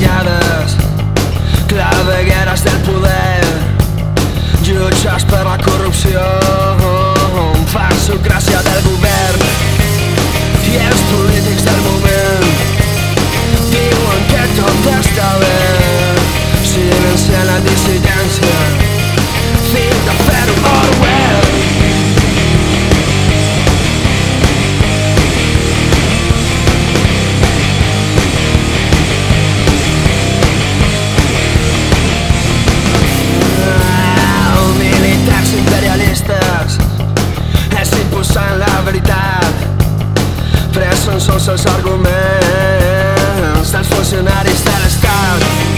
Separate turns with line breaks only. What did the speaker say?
assenyades clavegueres del poder jutges per la corrupció. τους όσους αργούμενς Στα σφούσιν αριστερές κάτω